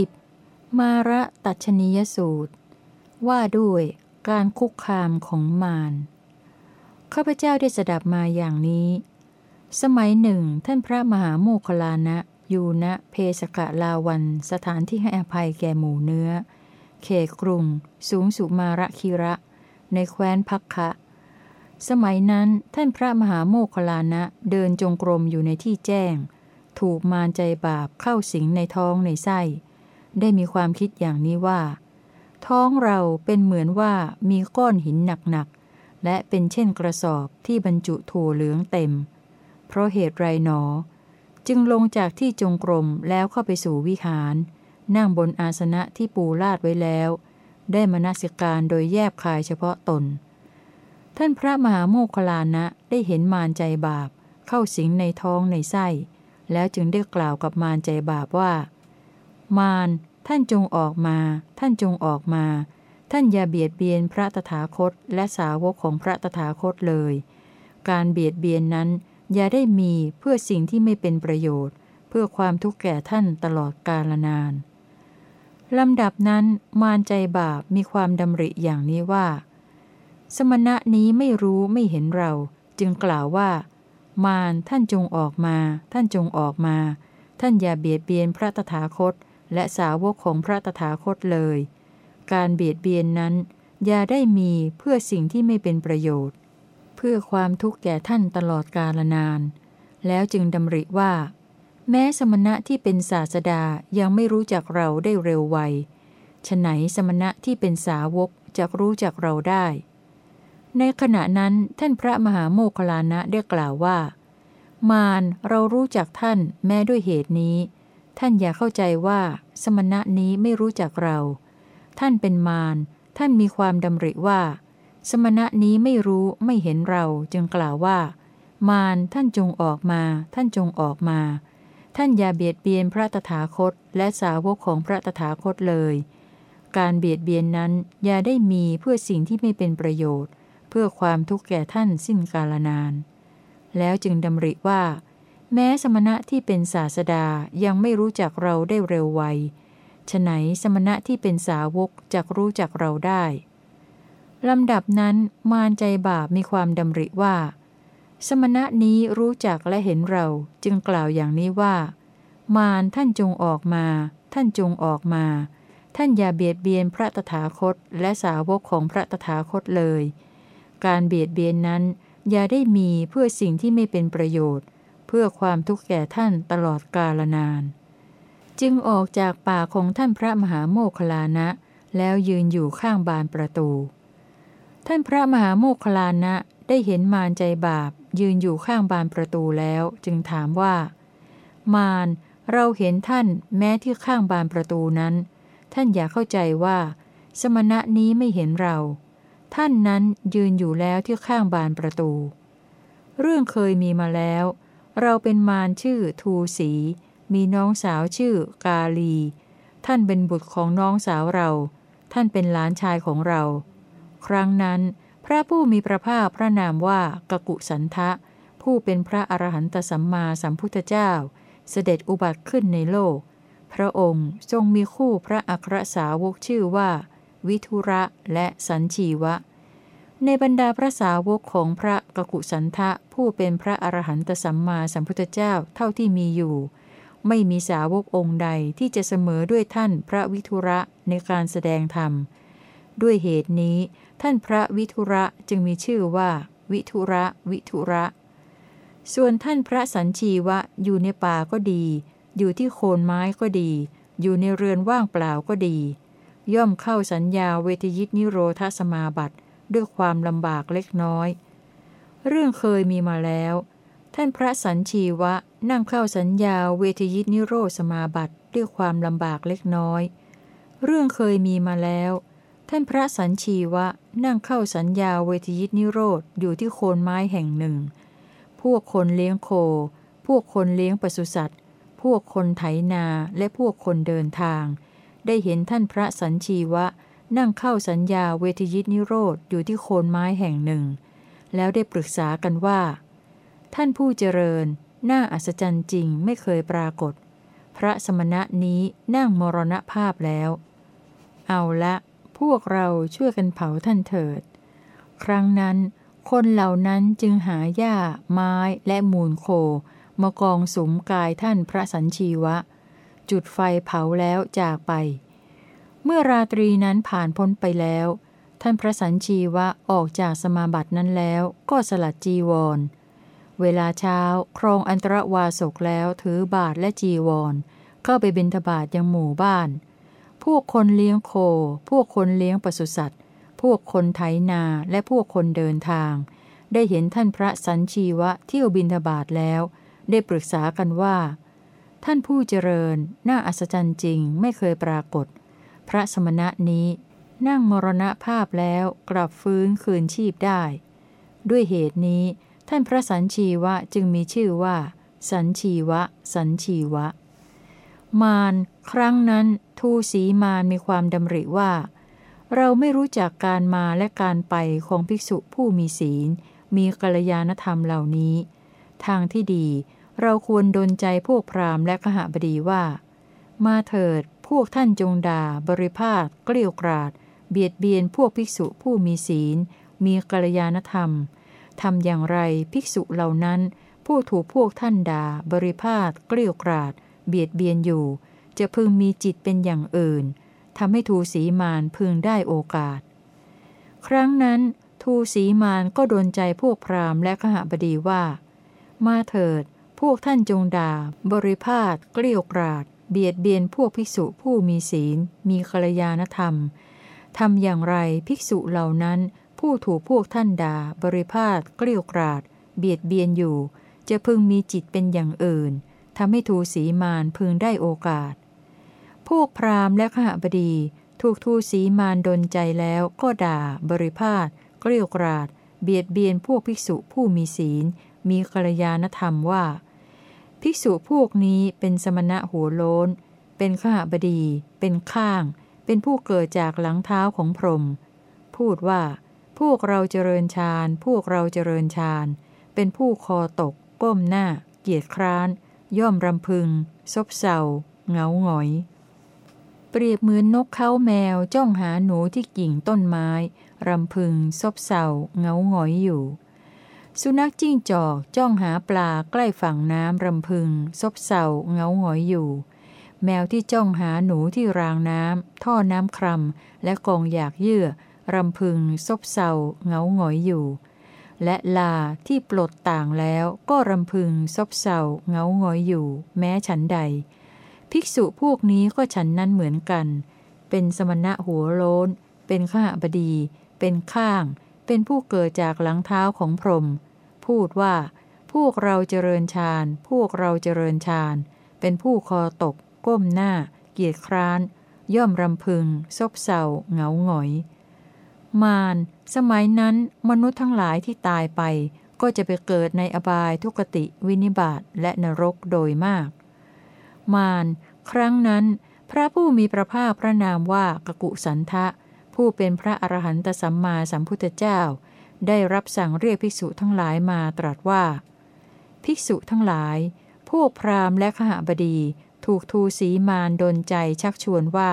10. มาระตัชนียสูตร ว่าด้วยการคุกคามของมารข้าพเจ้าได้สดับมาอย่างนี้ สมัยหนึ่งท่านพระมหาโมคลานะอยู่ณเพสกะลาวันสถานที่ให้อภัยแก่หมู่เนื้อ เขตกรุง สูงสุมาระคิระ ในแคว้นพักคะสมัยนั้นท่านพระมหาโมคลานะเดินจงกรมอยู่ในที่แจ้ง ถูกมารใจบาปเข้าสิงในท้องในไส้ ได้มีความคิดอย่างนี้ว่า ท้องเราเป็นเหมือนว่ามีก้อนหินหนักๆ และเป็นเช่นกระสอบที่บรรจุถั่วเหลืองเต็ม เพราะเหตุไรหนอ จึงลงจากที่จงกรมแล้วเข้าไปสู่วิหาร นั่งบนอาสนะที่ปูลาดไว้แล้ว ได้มนสิการโดยแยบคายเฉพาะตน ท่านพระมหาโมคคลานะได้เห็นมารใจบาป เข้าสิงในท้องในไส้ แล้วจึงได้กล่าวกับมารใจบาปว่า มารท่านจงออกมา ท่านจงออกมา ท่านอย่าเบียดเบียนพระตถาคตและสาวกของพระตถาคตเลย การเบียดเบียนนั้นอย่าได้มีเพื่อสิ่งที่ไม่เป็นประโยชน์ เพื่อความทุกข์แก่ท่านตลอดกาลนานลำดับนั้นมารใจบาปมีความดำริอย่างนี้ว่า สมณะนี้ไม่รู้ไม่เห็นเรา จึงกล่าวว่า มารท่านจงออกมา ท่านจงออกมา ท่านอย่าเบียดเบียนพระตถาคต และสาวกของพระตถาคตเลย การเบียดเบียนนั้น อย่าได้มีเพื่อสิ่งที่ไม่เป็นประโยชน์ เพื่อความทุกข์แก่ท่านตลอดกาลนาน แล้วจึงดำริว่า แม้สมณะที่เป็นศาสดายังไม่รู้จักเราได้เร็วไวฉไหนสมณะที่เป็นสาวกจะรู้จักเราได้ ในขณะนั้นท่านพระมหาโมคลานะได้กล่าวว่า มารเรารู้จักท่านแม้ด้วยเหตุนี้ ท่านอย่าเข้าใจว่า สมณะนี้ไม่รู้จักเรา ท่านเป็นมารท่านมีความดำริว่า สมณะนี้ไม่รู้ไม่เห็นเราจึงกล่าวว่า มารท่านจงออกมา ท่านจงออกมา ท่านอย่าเบียดเบียนพระตถาคตและสาวกของพระตถาคตเลย การเบียดเบียนนั้นอย่าได้มีเพื่อสิ่งที่ไม่เป็นประโยชน์ เพื่อความทุกข์แก่ท่านสิ้นกาลนาน แล้วจึงดำริว่า แม้สมณะที่เป็นศาสดายังไม่รู้จักเราได้เร็วไวฉไหนสมณะที่เป็นสาวกจะรู้จักเราได้ ลำดับนั้นมารใจบาปมีความดำริว่า สมณะนี้รู้จักและเห็นเราจึงกล่าวอย่างนี้ว่า มารท่านจงออกมา ท่านจงออกมา ท่านอย่าเบียดเบียนพระตถาคตและสาวกของพระตถาคตเลย การเบียดเบียนนั้นอย่าได้มีเพื่อสิ่งที่ไม่เป็นประโยชน์เพื่อความทุกข์แก่ท่านตลอดกาลนาน จึงออกจากป่าของท่านพระมหาโมคลานะ แล้วยืนอยู่ข้างบานประตู ท่านพระมหาโมคลานะได้เห็นมารใจบาป ยืนอยู่ข้างบานประตูแล้ว จึงถามว่า มารเราเห็นท่านแม้ที่ข้างบานประตูนั้น ท่านอย่าเข้าใจว่า สมณะนี้ไม่เห็นเรา ท่านนั้นยืนอยู่แล้วที่ข้างบานประตู เรื่องเคยมีมาแล้ว เราเป็นมารชื่อทูสี มีน้องสาวชื่อกาลี ท่านเป็นบุตรของน้องสาวเรา ท่านเป็นหลานชายของเรา ครั้งนั้น พระผู้มีพระภาคพระนามว่ากกุสันทะ ผู้เป็นพระอรหันตสัมมาสัมพุทธเจ้า เสด็จอุบัติขึ้นในโลก พระองค์ทรงมีคู่พระอัครสาวกชื่อว่า วิทุระและสันชีวะ ในบรรดาพระสาวกของพระกกุสันทะผู้เป็นพระอรหันตสัมมาสัมพุทธเจ้าเท่าที่มีอยู่ ไม่มีสาวกองค์ใดที่จะเสมอด้วยท่านพระวิทุระในการแสดงธรรม ด้วยเหตุนี้ ท่านพระวิทุระจึงมีชื่อว่า วิทุระวิทุระ ส่วนท่านพระสัญชีวะอยู่ในป่าก็ดี อยู่ที่โคนไม้ก็ดี อยู่ในเรือนว่างเปล่าก็ดี ย่อมเข้าสัญญาเวทยิตนิโรธสมาบัติ ด้วยความลำบากเล็กน้อย เรื่องเคยมีมาแล้ว ท่านพระสัญชีวะนั่งเข้าสัญญาเวทยิตนิโรธสมาบัติด้วยความลำบากเล็กน้อย เรื่องเคยมีมาแล้ว ท่านพระสัญชีวะนั่งเข้าสัญญาเวทยิตนิโรธอยู่ที่โคนไม้แห่งหนึ่ง พวกคนเลี้ยงโค พวกคนเลี้ยงปศุสัตว์ พวกคนไถนาและพวกคนเดินทาง ได้เห็นท่านพระสัญชีวะ นั่งเข้าสัญญาเวทยิตนิโรธอยู่ที่โคนไม้แห่งหนึ่ง แล้วได้ปรึกษากันว่า ท่านผู้เจริญ น่าอัศจรรย์จริงไม่เคยปรากฏ พระสมณะนี้นั่งมรณภาพแล้ว เอาละพวกเราช่วยกันเผาท่านเถิด ครั้งนั้น คนเหล่านั้นจึงหาหญ้า ไม้และมูลโค มากองสมกายท่านพระสัญชีวะ จุดไฟเผาแล้วจากไป เมื่อราตรีนั้นผ่านพ้นไปแล้ว ท่านพระสัญชีวะออกจากสมาบัตินั้นแล้วก็สลัดจีวร เวลาเช้าครองอันตรวาสกแล้วถือบาทและจีวร เข้าไปบิณฑบาตยังหมู่บ้าน พวกคนเลี้ยงโค พวกคนเลี้ยงปศุสัตว์ พวกคนไถนาและพวกคนเดินทาง ได้เห็นท่านพระสัญชีวะเที่ยวบิณฑบาตแล้ว ได้ปรึกษากันว่า ท่านผู้เจริญน่าอัศจรรย์จริงไม่เคยปรากฏ พระสมณะนี้ นั่งมรณภาพแล้วกลับฟื้นคืนชีพได้ ด้วยเหตุนี้ ท่านพระสัญชีวะจึงมีชื่อว่า สัญชีวะ สัญชีวะ มารครั้งนั้นทูสีมารมีความดำริว่า เราไม่รู้จักการมาและการไปของภิกษุผู้มีศีล มีกัลยาณธรรมเหล่านี้ ทางที่ดีเราควรดนใจพวกพราหมณ์และขหบดีว่า มาเถิด วกท่านจงด่า บริภาคเกลียวกราด เบียดเบียนพวกภิกษุผู้มีศีล มีกัลยาณธรรมทำอย่างไรภิกษุเหล่านั้น ผู้ถูกพวกท่านด่า บริภาคเกลียวกราด เบียดเบียนอยู่ จะพึงมีจิตเป็นอย่างอื่นทำให้ทูสีมานพึงได้โอกาส ครั้งนั้น ทูสีมานก็โดนใจพวกพราหมณ์และขหบดีว่า มาเถิด พวกท่านจงด่า บริพาทเกลียวกราด เบียดเบียนพวกภิกษุผู้มีศีล มีกัลยาณธรรมทำอย่างไรภิกษุเหล่านั้น ผู้ถูกพวกท่านด่าบริพาทเกลียวกราด เบียดเบียนอยู่ จะพึงมีจิตเป็นอย่างอื่นทำให้ทูสีมานพึงได้โอกาส พวกพราหมณ์และขหบดี ถูกทูสีมานดนใจแล้วก็ด่า บริพาทเกลียวกราด เบียดเบียนพวกภิกษุผู้มีศีล มีกัลยาณธรรมว่า ภิกษุพวกนี้เป็นสมณะหัวโล้น เป็นขหบดี เป็นข้าง เป็นผู้เกิดจากหลังเท้าของพรหมพูดว่า พวกเราเจริญฌาน พวกเราเจริญฌาน เป็นผู้คอตก ก้มหน้า เกียจคร้าน ย่อมรำพึง ซบเศร้าเหงาหงอย เปรียบเหมือนนกเขาแมวจ้องหาหนูที่กิ่งต้นไม้ รำพึง ซบเศร้าเหงาหงอยอยู่ สุนัขจิ้งจอกจ้องหาปลาใกล้ฝั่งน้ำรำพึง ซบเศร้าเงาหงอยอยู่ แมวที่จ้องหาหนูที่รางน้ำท่อน้ำครำและกองอยากเยื่อ รำพึง ซบเศร้าเงาหงอยอยู่ และลาที่ปลดต่างแล้วก็รำพึง ซบเศร้าเงาหงอยอยู่ แม้ฉันใด ภิกษุพวกนี้ก็ฉันนั้นเหมือนกัน เป็นสมณะหัวโล้น เป็นข้าบดี เป็นข้าง เป็นผู้เกิดจากหลังเท้าของพรหมพูดว่า พวกเราเจริญฌานพวกเราเจริญฌานเป็นผู้คอตก ก้มหน้า เกียจคร้าน ย่อมรำพึง ซบเศร้าเหงาหงอย มารสมัยนั้นมนุษย์ทั้งหลายที่ตายไป ก็จะไปเกิดในอบายทุกติวินิบาตและนรกโดยมาก มารครั้งนั้น พระผู้มีพระภาคพระนามว่ากกุสันทะ ผู้เป็นพระอรหันตสัมมาสัมพุทธเจ้า ได้รับสั่งเรียกภิกษุทั้งหลายมาตรัสว่า ภิกษุทั้งหลาย พวกพราหมณ์และขหบดีถูกทูสีมารดนใจชักชวนว่า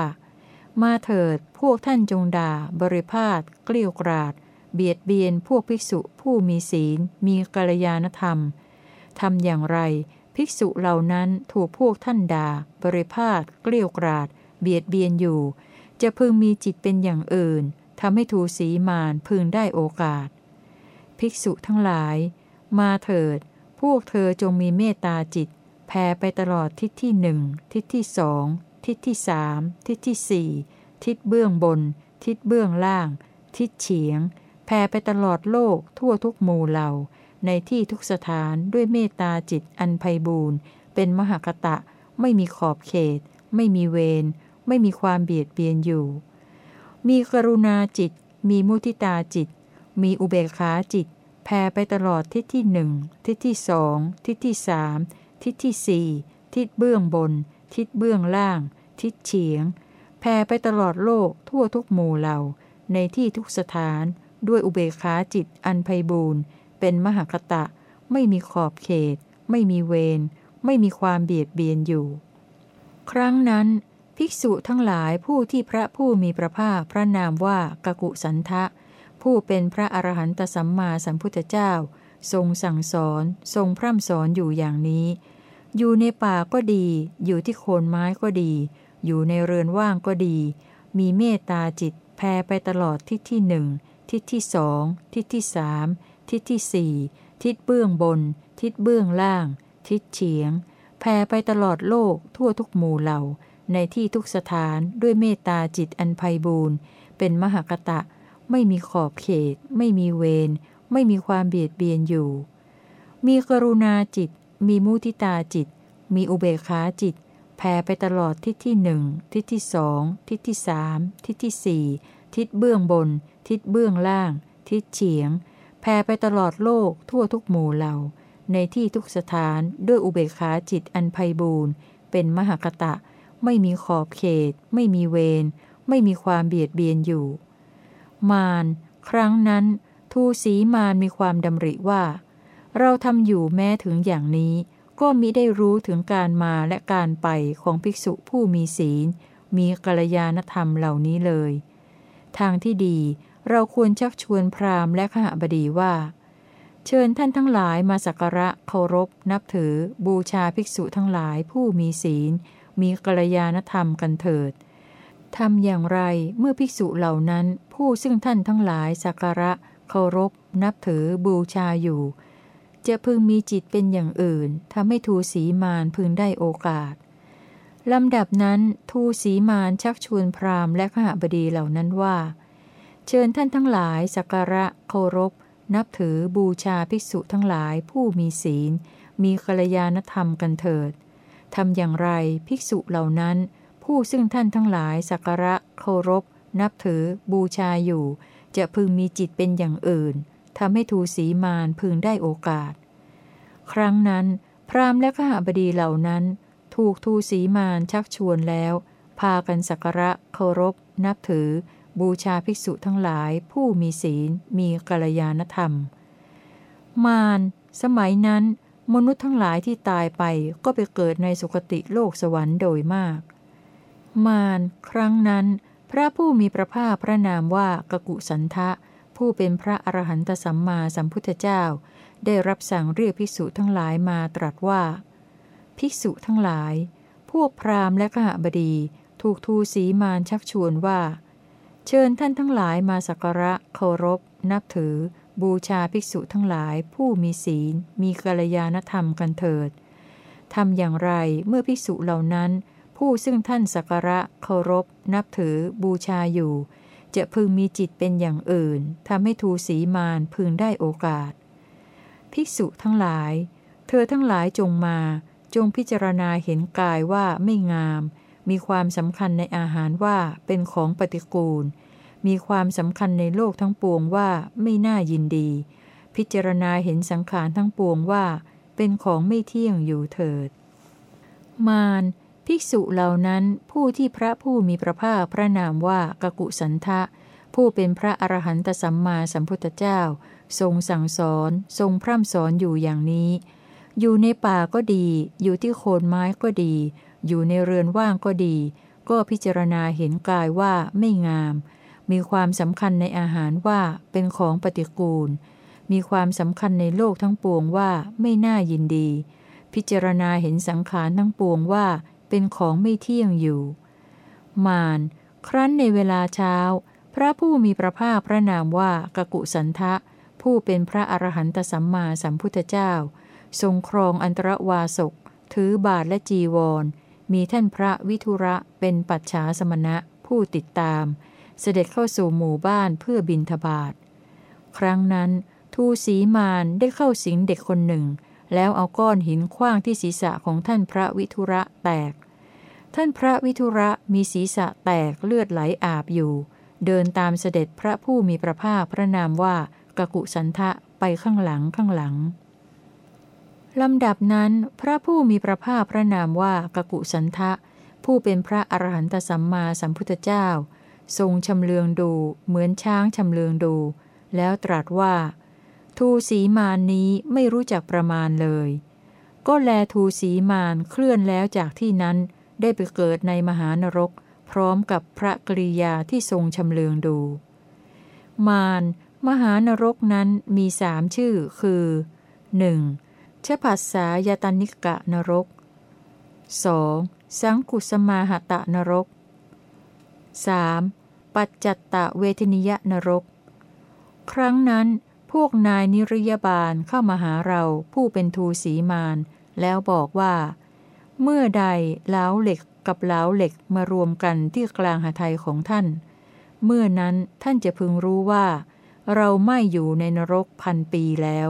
มาเถิดพวกท่านจงด่า บริพาทเกลียวกราด เบียดเบียนพวกภิกษุผู้มีศีล มีกัลยาณธรรมทำอย่างไร ภิกษุเหล่านั้นถูกพวกท่านด่า บริพาทเกลียวกราด เบียดเบียนอยู่ จะพึงมีจิตเป็นอย่างอื่นทำให้ทูสีมานพึงได้โอกาส ภิกษุทั้งหลาย มาเถิด พวกเธอจงมีเมตตาจิต แผ่ไปตลอดทิศที่หนึ่งทิศที่สองทิศที่สามทิศที่สี่ทิศเบื้องบน ทิศเบื้องล่าง ทิศเฉียง แผ่ไปตลอดโลกทั่วทุกหมู่เหล่า ในที่ทุกสถานด้วยเมตตาจิตอันไพบูรณ์เป็นมหาคตะ ไม่มีขอบเขต ไม่มีเวร ไม่มีความเบียดเบียนอยู่ มีกรุณาจิต มีมุทิตาจิต มีอุเบกขาจิต แผ่ไปตลอดทิศที่หนึ่งทิศที่สองทิศที่สามทิศที่สี่ทิศเบื้องบน ทิศเบื้องล่าง ทิศเฉียง แผ่ไปตลอดโลกทั่วทุกหมู่เหล่า ในที่ทุกสถาน ด้วยอุเบกขาจิตอันไพบูรณ์เป็นมหคตะ ไม่มีขอบเขต ไม่มีเวร ไม่มีความเบียดเบียนอยู่ ครั้งนั้น ภิกษุทั้งหลายผู้ที่พระผู้มีพระภาคพระนามว่ากกุสันทะ ผู้เป็นพระอรหันตสัมมาสัมพุทธเจ้า ทรงสั่งสอน ทรงพร่ำสอนอยู่อย่างนี้ อยู่ในป่าก็ดี อยู่ที่โคนไม้ก็ดี อยู่ในเรือนว่างก็ดี มีเมตตาจิตแผ่ไปตลอดทิศที่หนึ่งทิศที่สองทิศที่สามทิศที่สี่ทิศเบื้องบน ทิศเบื้องล่าง ทิศเฉียงแผ่ไปตลอดโลกทั่วทุกหมู่เหล่า ในที่ทุกสถานด้วยเมตตาจิตอันไพบูรณ์เป็นมหากตะ ไม่มีขอบเขต ไม่มีเวร ไม่มีความเบียดเบียนอยู่ มีกรุณาจิต มีมุทิตาจิต มีอุเบกขาจิตแผ่ไปตลอดทิศที่หนึ่งทิศที่สองทิศที่สามทิศที่สี่ทิศเบื้องบน ทิศเบื้องล่าง ทิศเฉียงแผ่ไปตลอดโลกทั่วทุกหมู่เหล่า ในที่ทุกสถานด้วยอุเบกขาจิตอันไพบูรณ์เป็นมหากตะ ไม่มีขอบเขต ไม่มีเวร ไม่มีความเบียดเบียนอยู่ มารครั้งนั้น ทูสีมารมีความดำริว่า เราทำอยู่แม้ถึงอย่างนี้ ก็มิได้รู้ถึงการมาและการไปของภิกษุผู้มีศีล มีกัลยาณธรรมเหล่านี้เลย ทางที่ดีเราควรชักชวนพราหมณ์และขหบดีว่า เชิญท่านทั้งหลายมาสักการะเคารพ นับถือ บูชาภิกษุทั้งหลายผู้มีศีล มีกัลยาณธรรมกันเถิดทำอย่างไรเมื่อภิกษุเหล่านั้น ผู้ซึ่งท่านทั้งหลายสักการะ เคารพ นับถือบูชาอยู่ จะพึงมีจิตเป็นอย่างอื่นทำให้ทูสีมานพึงได้โอกาสลำดับนั้นทูสีมานชักชวนพราหมณ์และขหบดีเหล่านั้นว่า เชิญท่านทั้งหลายสักการะเคารพ นับถือบูชาภิกษุทั้งหลายผู้มีศีล มีกัลยาณธรรมกันเถิด ทำอย่างไรภิกษุเหล่านั้น ผู้ซึ่งท่านทั้งหลายสักการะเคารพ นับถือ บูชาอยู่ จะพึงมีจิตเป็นอย่างอื่นทำให้ทูสีมานพึงได้โอกาส ครั้งนั้น พราหมณ์และข้าบดีเหล่านั้น ถูกทูสีมานชักชวนแล้ว พากันสักการะเคารพ นับถือ บูชาภิกษุทั้งหลาย ผู้มีศีล มีกัลยาณธรรม มารสมัยนั้น มนุษย์ทั้งหลายที่ตายไปก็ไปเกิดในสุคติโลกสวรรค์โดยมาก มารครั้งนั้น พระผู้มีพระภาคพระนามว่ากกุสันทะ ผู้เป็นพระอรหันตสัมมาสัมพุทธเจ้า ได้รับสั่งเรียกภิกษุทั้งหลายมาตรัสว่า ภิกษุทั้งหลาย พวกพราหมณ์และขหบดี ถูกทูสีมารชักชวนว่า เชิญท่านทั้งหลายมาสักการะเคารพ นับถือ บูชาภิกษุทั้งหลายผู้มีศีล มีกัลยาณธรรมกันเถิดทำอย่างไรเมื่อภิกษุเหล่านั้น ผู้ซึ่งท่านสักการะเคารพ นับถือ บูชาอยู่ จะพึงมีจิตเป็นอย่างอื่นทำให้ทูสีมานพึงได้โอกาส ภิกษุทั้งหลาย เธอทั้งหลายจงมา จงพิจารณาเห็นกายว่าไม่งาม มีความสำคัญในอาหารว่าเป็นของปฏิกูล มีความสำคัญในโลกทั้งปวงว่าไม่น่ายินดี พิจารณาเห็นสังขารทั้งปวงว่า เป็นของไม่เที่ยงอยู่เถิด มารภิกษุเหล่านั้นผู้ที่พระผู้มีพระภาคพระนามว่ากกุสันทะ ผู้เป็นพระอรหันตสัมมาสัมพุทธเจ้า ทรงสั่งสอน ทรงพร่ำสอนอยู่อย่างนี้ อยู่ในป่าก็ดี อยู่ที่โคนไม้ก็ดี อยู่ในเรือนว่างก็ดี ก็พิจารณาเห็นกายว่าไม่งาม มีความสำคัญในอาหารว่าเป็นของปฏิกูล มีความสำคัญในโลกทั้งปวงว่าไม่น่ายินดี พิจารณาเห็นสังขารทั้งปวงว่าเป็นของไม่เที่ยงอยู่ มารครั้นในเวลาเช้า พระผู้มีพระภาคพระนามว่ากกุสันทะ ผู้เป็นพระอรหันตสัมมาสัมพุทธเจ้า ทรงครองอันตรวาสก ถือบาทและจีวร มีท่านพระวิทุระเป็นปัจฉาสมณะผู้ติดตาม เสด็จเข้าสู่หมู่บ้านเพื่อบินทบาทครั้งนั้นทูสีมานได้เข้าสิงเด็กคนหนึ่ง แล้วเอาก้อนหินคว้างที่ศีรษะของท่านพระวิทุระแตก ท่านพระวิทุระมีศีรษะแตกเลือดไหลอาบอยู่ เดินตามเสด็จพระผู้มีพระภาคพระนามว่ากกุสันทะไปข้างหลังข้างหลังลำดับนั้นพระผู้มีพระภาคพระนามว่ากกุสันทะ ผู้เป็นพระอรหันตสัมมาสัมพุทธเจ้า ทรงชำเลืองดูเหมือนช้างชำเลืองดู แล้วตรัสว่า ทูสีมานนี้ไม่รู้จักประมาณเลย ก็แลทูสีมานเคลื่อนแล้วจากที่นั้นได้ไปเกิดในมหานรก พร้อมกับพระกริยาที่ทรงชำเลืองดู มารมหานรกนั้นมีสามชื่อคือ 1. ชปัสสายตานิกะนรก 2. สังกุสมาหตะนรก 3. ปัจจัตตะเวทนิยนรก ครั้งนั้นพวกนายนิรยบาลเข้ามาหาเราผู้เป็นทูสีมาน แล้วบอกว่า เมื่อใดเล้าเหล็กกับเล้าเหล็กมารวมกันที่กลางหาไทยของท่าน เมื่อนั้นท่านจะพึงรู้ว่า เราไม่อยู่ในนรกพันปีแล้ว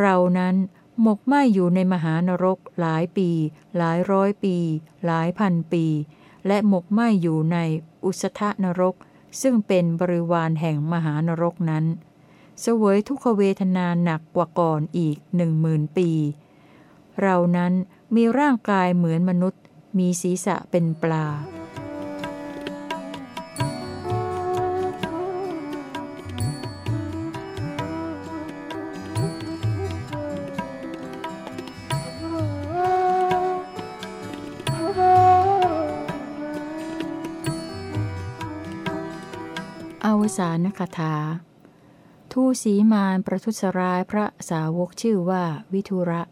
เรานั้นหมกไหมอยู่ในมหานรกหลายปี หลายร้อยปี หลายพันปี และหมกไหมอยู่ในอุสธนรก ซึ่งเป็นบริวารแห่งมหานรกนั้น เสวยทุกขเวทนาหนักกว่าก่อนอีกหนึ่งหมื่นปี เรานั้นมีร่างกายเหมือนมนุษย์ มีศีรษะเป็นปลา สานคาถา ทูสีมานประทุษร้ายพระสาวกชื่อว่าวิทุระ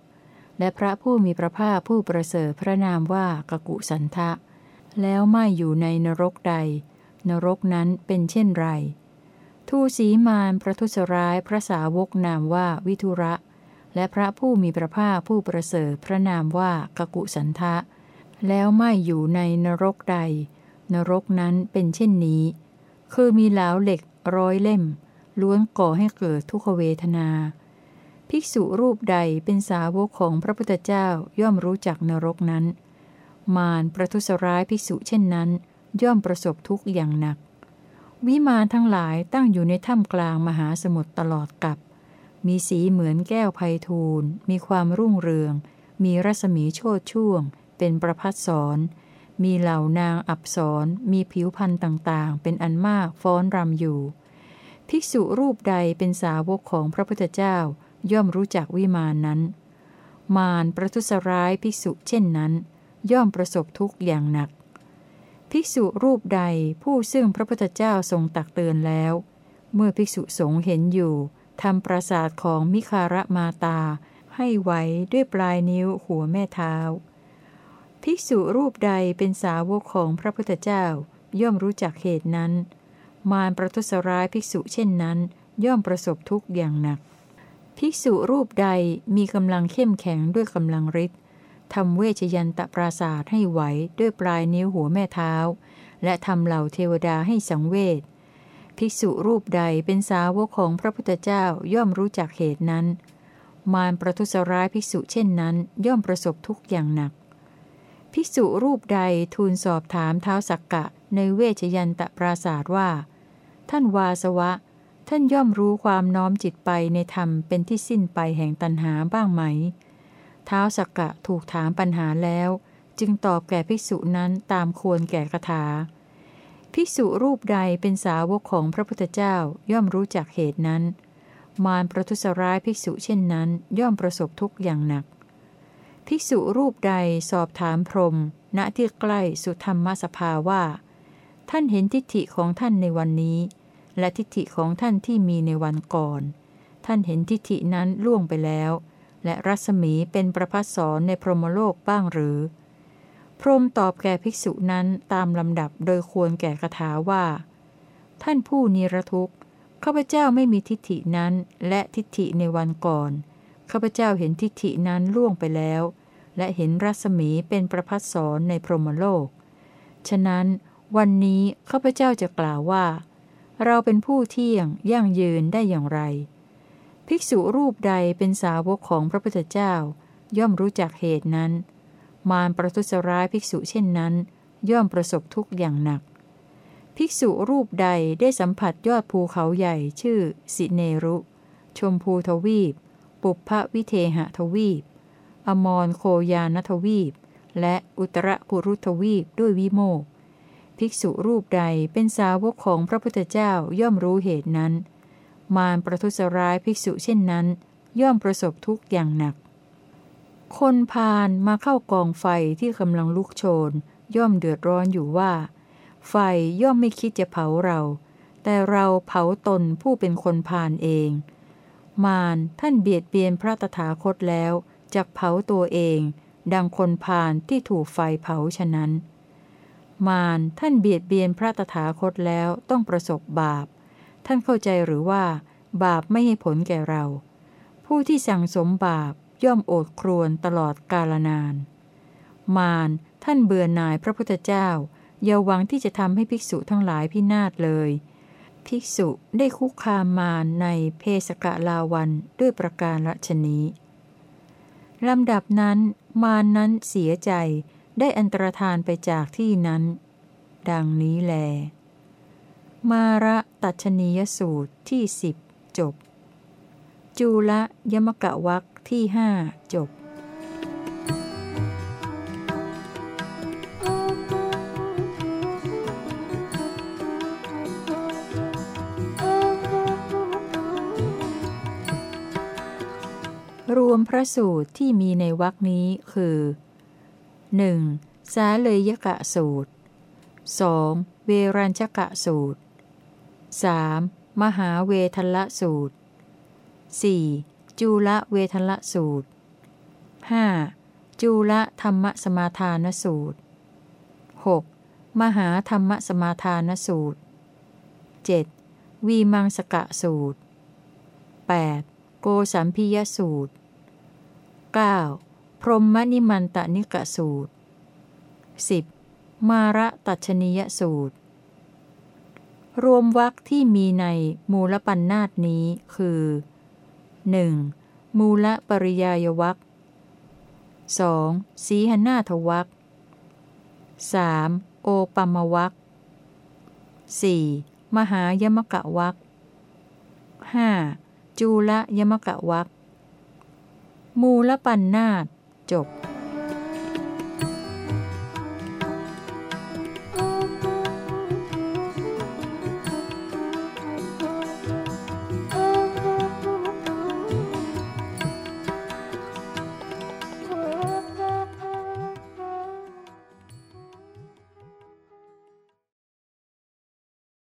และพระผู้มีพระภาคผู้ประเสริฐพระนามว่ากกุสันทะ แล้วไม่อยู่ในนรกใด นรกนั้นเป็นเช่นไร ทูสีมานประทุษร้ายพระสาวกนามว่าวิทุระ และพระผู้มีพระภาคผู้ประเสริฐพระนามว่ากกุสันทะ แล้วไม่อยู่ในนรกใด นรกนั้นเป็นเช่นนี้ คือมีเหลาเหล็กร้อยเล่ม ล้วนก่อให้เกิดทุกขเวทนา ภิกษุรูปใดเป็นสาวกของพระพุทธเจ้าย่อมรู้จักนรกนั้น มารประทุษร้ายภิกษุเช่นนั้น ย่อมประสบทุกข์อย่างหนัก วิมานทั้งหลายตั้งอยู่ในถ้ำกลางมหาสมุทรตลอดกับ มีสีเหมือนแก้วไพทูลมีความรุ่งเรือง มีรัศมีโชดช่วง เป็นประพัดสอน มีเหล่านางอับสรมีผิวพันธ์ต่างๆ เป็นอันมากฟ้อนรำอยู่ ภิกษุรูปใดเป็นสาวกของพระพุทธเจ้าย่อมรู้จักวิมานนั้น มารประทุษร้ายภิกษุเช่นนั้น ย่อมประสบทุกข์อย่างหนัก ภิกษุรูปใดผู้ซึ่งพระพุทธเจ้าทรงตักเตือนแล้ว เมื่อภิกษุสงฆ์เห็นอยู่ทำปราสาทของมิคารมาตา ให้ไหวด้วยปลายนิ้วหัวแม่เท้า ภิกษุรูปใดเป็นสาวกของพระพุทธเจ้า ย่อมรู้จักเหตุนั้น มารประทุษร้ายภิกษุเช่นนั้น ย่อมประสบทุกข์อย่างหนัก ภิกษุรูปใดมีกำลังเข้มแข็งด้วยกำลังฤทธิ์ทำเวชยันตปราศาสให้ไหวด้วยปลายนิ้วหัวแม่เท้า และทำเหล่าเทวดาให้สังเวชภิกษุรูปใดเป็นสาวกของพระพุทธเจ้าย่อมรู้จักเหตุนั้น มารประทุษร้ายภิกษุเช่นนั้น ย่อมประสบทุกข์อย่างหนัก ภิกษุรูปใดทูลสอบถามเท้าสักกะในเวชยันตปราศาสว่า ท่านวาสวะ ท่านย่อมรู้ความน้อมจิตไปในธรรมเป็นที่สิ้นไปแห่งตัณหาบ้างไหม เท้าสักกะถูกถามปัญหาแล้ว จึงตอบแก่ภิกษุนั้นตามควรแก่คาถา ภิกษุรูปใดเป็นสาวกของพระพุทธเจ้าย่อมรู้จักเหตุนั้น มารประทุษร้ายภิกษุเช่นนั้น ย่อมประสบทุกข์อย่างหนัก ภิกษุรูปใดสอบถามพรมณที่ใกล้สุธรรมสภาว่า ท่านเห็นทิฏฐิของท่านในวันนี้ และทิฏฐิของท่านที่มีในวันก่อน ท่านเห็นทิฏฐินั้นล่วงไปแล้ว และรัศมีเป็นประพัสสอนในพรหมโลกบ้างหรือ พรมตอบแก่ภิกษุนั้นตามลำดับโดยควรแก่คาถาว่า ท่านผู้นิรทุกข์ข้าพเจ้าไม่มีทิฏฐินั้นและทิฏฐิในวันก่อนข้าพเจ้าเห็นทิฏฐินั้นล่วงไปแล้ว และเห็นรัศมีเป็นประพัสสอนในพรหมโลก ฉะนั้นวันนี้ข้าพเจ้าจะกล่าวว่า เราเป็นผู้เที่ยงยั่งยืนได้อย่างไร ภิกษุรูปใดเป็นสาวกของพระพุทธเจ้า ย่อมรู้จักเหตุนั้น มารประทุษร้ายภิกษุเช่นนั้น ย่อมประสบทุกข์อย่างหนัก ภิกษุรูปใดได้สัมผัสยอดภูเขาใหญ่ชื่อ สิเนรุ ชมพูทวีป ปุพพวิเทหทวีป อมรโคยานทวีป และอุตรกุรุทวีปด้วยวิโมก ภิกษุรูปใดเป็นสาวกของพระพุทธเจ้าย่อมรู้เหตุนั้น มารประทุษร้ายภิกษุเช่นนั้น ย่อมประสบทุกข์อย่างหนัก คนพาลมาเข้ากองไฟที่กำลังลุกโชน ย่อมเดือดร้อนอยู่ว่า ไฟย่อมไม่คิดจะเผาเรา แต่เราเผาตนผู้เป็นคนพาลเอง มารท่านเบียดเบียนพระตถาคตแล้ว จักเผาตัวเอง ดังคนพาลที่ถูกไฟเผาฉะนั้น มารท่านเบียดเบียนพระตถาคตแล้วต้องประสบบาป ท่านเข้าใจหรือว่า บาปไม่ให้ผลแก่เรา ผู้ที่สั่งสมบาปย่อมโอดครวนตลอดกาลนาน มารท่านเบื่อหน่ายพระพุทธเจ้าอย่าหวังที่จะทำให้ภิกษุทั้งหลายพินาศเลย ภิกษุได้คุกคามมารในเพสกะลาวันด้วยประการละชนี้ ลำดับนั้นมานั้นเสียใจได้อันตรธานไปจากที่นั้น ดังนี้แล มาระตัชนียสูตรที่สิบจบ จูละยมกะวักที่ห้าจบ รวมพระสูตรที่มีในวรคนี้คือ 1. สาเลยยกะสูตร 2. เวรัญชกะสูตร 3. มหาเวทละสูตร 4. จูละเวทละสูตร 5. จูละธรรมสมาทานสูตร 6. มหาธรรมสมาทานสูตร 7. วีมังสกะสูตร 8. โกสัมพิยสูตร 9. พรหมนิมันตนิกะสูตร 10. มาระตัชนียสูตร รวมวรรคที่มีในมูลปัญนาตนี้คือ 1. มูลปริยายวรรค 2. สีหนาทวรรค 3. โอปัมวรรค 4. มหายมกะวรรค 5. จูละยมกะวรรคมูลปันนาตจบ